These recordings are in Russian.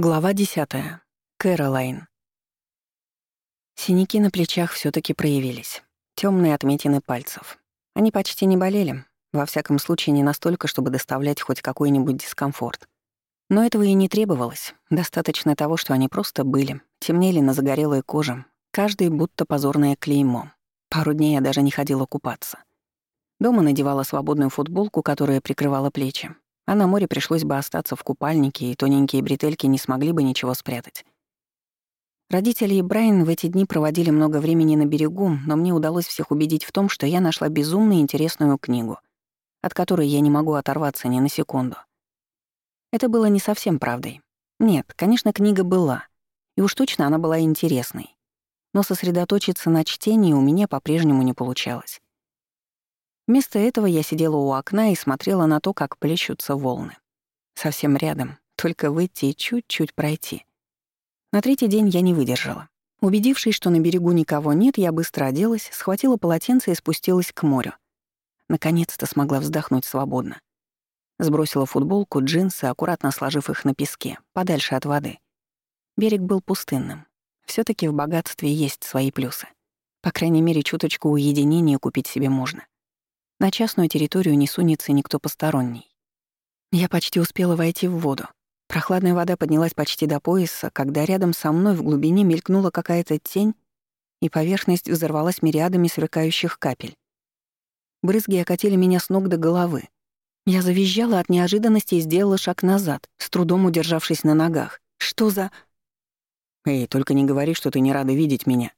Глава 10. Кэролайн. Синяки на плечах все таки проявились. Темные отметины пальцев. Они почти не болели, во всяком случае не настолько, чтобы доставлять хоть какой-нибудь дискомфорт. Но этого и не требовалось. Достаточно того, что они просто были, темнели на загорелой коже, каждый будто позорное клеймо. Пару дней я даже не ходила купаться. Дома надевала свободную футболку, которая прикрывала плечи, а на море пришлось бы остаться в купальнике, и тоненькие бретельки не смогли бы ничего спрятать. Родители и Брайан в эти дни проводили много времени на берегу, но мне удалось всех убедить в том, что я нашла безумно интересную книгу, от которой я не могу оторваться ни на секунду. Это было не совсем правдой. Нет, конечно, книга была, и уж точно она была интересной. Но сосредоточиться на чтении у меня по-прежнему не получалось. Вместо этого я сидела у окна и смотрела на то, как плещутся волны. Совсем рядом, только выйти и чуть-чуть пройти. На третий день я не выдержала. Убедившись, что на берегу никого нет, я быстро оделась, схватила полотенце и спустилась к морю. Наконец-то смогла вздохнуть свободно. Сбросила футболку, джинсы, аккуратно сложив их на песке, подальше от воды. Берег был пустынным. все таки в богатстве есть свои плюсы. По крайней мере, чуточку уединения купить себе можно. На частную территорию не сунется никто посторонний. Я почти успела войти в воду. Прохладная вода поднялась почти до пояса, когда рядом со мной в глубине мелькнула какая-то тень, и поверхность взорвалась мириадами сверкающих капель. Брызги окатили меня с ног до головы. Я завизжала от неожиданности и сделала шаг назад, с трудом удержавшись на ногах. Что за... «Эй, только не говори, что ты не рада видеть меня».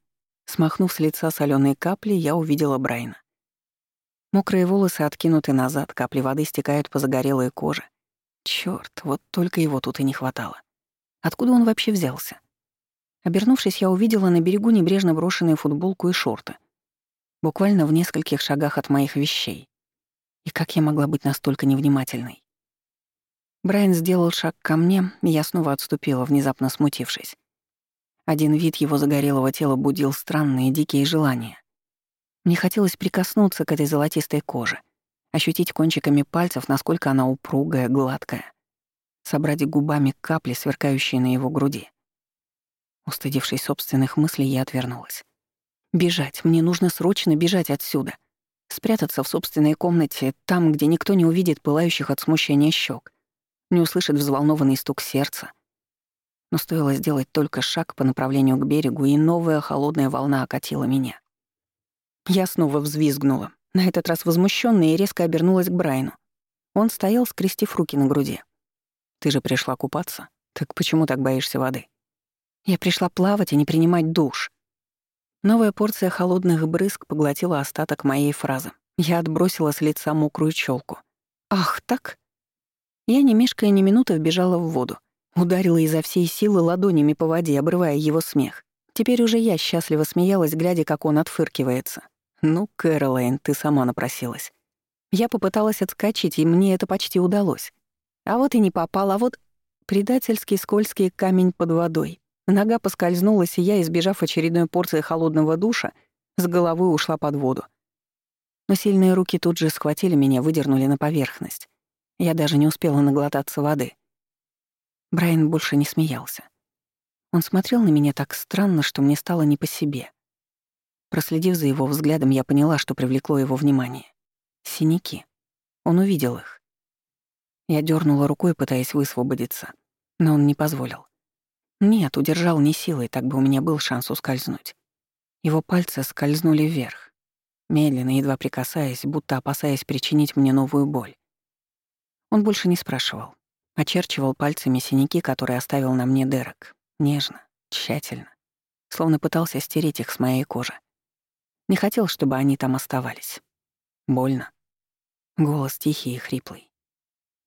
Смахнув с лица соленые капли, я увидела Брайна. Мокрые волосы откинуты назад, капли воды стекают по загорелой коже. Чёрт, вот только его тут и не хватало. Откуда он вообще взялся? Обернувшись, я увидела на берегу небрежно брошенную футболку и шорты. Буквально в нескольких шагах от моих вещей. И как я могла быть настолько невнимательной? Брайан сделал шаг ко мне, и я снова отступила, внезапно смутившись. Один вид его загорелого тела будил странные дикие желания. Мне хотелось прикоснуться к этой золотистой коже, ощутить кончиками пальцев, насколько она упругая, гладкая, собрать губами капли, сверкающие на его груди. Устыдившись собственных мыслей, я отвернулась. Бежать, мне нужно срочно бежать отсюда. Спрятаться в собственной комнате, там, где никто не увидит пылающих от смущения щек, не услышит взволнованный стук сердца. Но стоило сделать только шаг по направлению к берегу, и новая холодная волна окатила меня. Я снова взвизгнула, на этот раз возмущённая и резко обернулась к Брайну. Он стоял, скрестив руки на груди. «Ты же пришла купаться? Так почему так боишься воды?» «Я пришла плавать, а не принимать душ». Новая порция холодных брызг поглотила остаток моей фразы. Я отбросила с лица мокрую челку. «Ах, так?» Я, не мешкая ни минуты, вбежала в воду. Ударила изо всей силы ладонями по воде, обрывая его смех. Теперь уже я счастливо смеялась, глядя, как он отфыркивается. «Ну, Кэролайн, ты сама напросилась». Я попыталась отскочить, и мне это почти удалось. А вот и не попал, а вот предательский скользкий камень под водой. Нога поскользнулась, и я, избежав очередной порции холодного душа, с головой ушла под воду. Но сильные руки тут же схватили меня, выдернули на поверхность. Я даже не успела наглотаться воды. Брайан больше не смеялся. Он смотрел на меня так странно, что мне стало не по себе. Проследив за его взглядом, я поняла, что привлекло его внимание. Синяки. Он увидел их. Я дернула рукой, пытаясь высвободиться, но он не позволил. Нет, удержал не силой, так бы у меня был шанс ускользнуть. Его пальцы скользнули вверх, медленно, едва прикасаясь, будто опасаясь причинить мне новую боль. Он больше не спрашивал. Очерчивал пальцами синяки, которые оставил на мне Дерек. Нежно, тщательно. Словно пытался стереть их с моей кожи. Не хотел, чтобы они там оставались. Больно. Голос тихий и хриплый.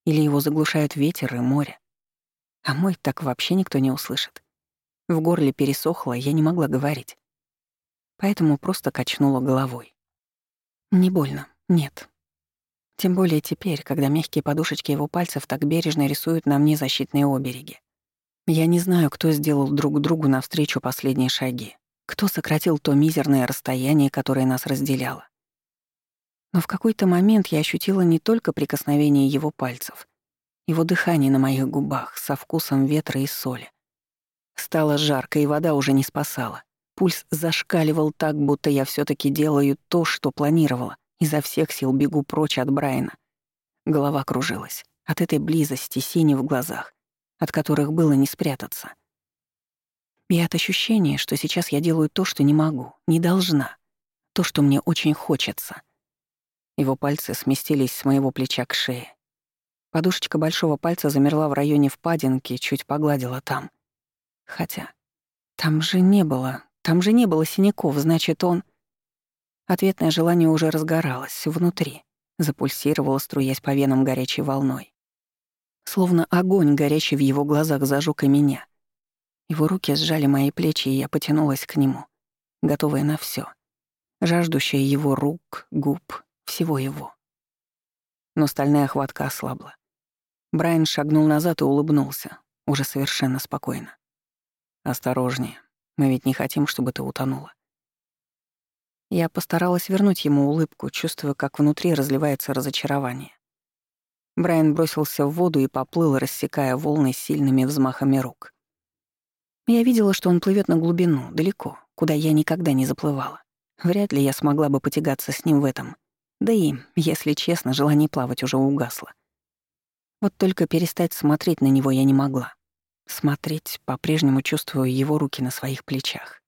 Или его заглушают ветер и море. А мой так вообще никто не услышит. В горле пересохло, я не могла говорить. Поэтому просто качнула головой. Не больно, нет. Тем более теперь, когда мягкие подушечки его пальцев так бережно рисуют на мне защитные обереги. Я не знаю, кто сделал друг другу навстречу последние шаги, кто сократил то мизерное расстояние, которое нас разделяло. Но в какой-то момент я ощутила не только прикосновение его пальцев, его дыхание на моих губах со вкусом ветра и соли. Стало жарко, и вода уже не спасала. Пульс зашкаливал так, будто я все таки делаю то, что планировала. Изо всех сил бегу прочь от Брайана. Голова кружилась. От этой близости, сини в глазах, от которых было не спрятаться. И от ощущения, что сейчас я делаю то, что не могу, не должна. То, что мне очень хочется. Его пальцы сместились с моего плеча к шее. Подушечка большого пальца замерла в районе впадинки, чуть погладила там. Хотя там же не было, там же не было синяков, значит, он... Ответное желание уже разгоралось внутри, запульсировало, струясь по венам горячей волной. Словно огонь, горящий в его глазах, зажег и меня. Его руки сжали мои плечи, и я потянулась к нему, готовая на все, жаждущая его рук, губ, всего его. Но стальная хватка ослабла. Брайан шагнул назад и улыбнулся, уже совершенно спокойно. «Осторожнее, мы ведь не хотим, чтобы ты утонула». Я постаралась вернуть ему улыбку, чувствуя, как внутри разливается разочарование. Брайан бросился в воду и поплыл, рассекая волны сильными взмахами рук. Я видела, что он плывет на глубину, далеко, куда я никогда не заплывала. Вряд ли я смогла бы потягаться с ним в этом. Да и, если честно, желание плавать уже угасло. Вот только перестать смотреть на него я не могла. Смотреть, по-прежнему чувствую его руки на своих плечах.